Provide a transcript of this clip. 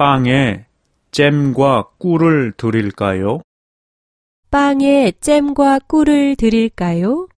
빵에 잼과 꿀을 드릴까요? 빵에 잼과 꿀을 드릴까요?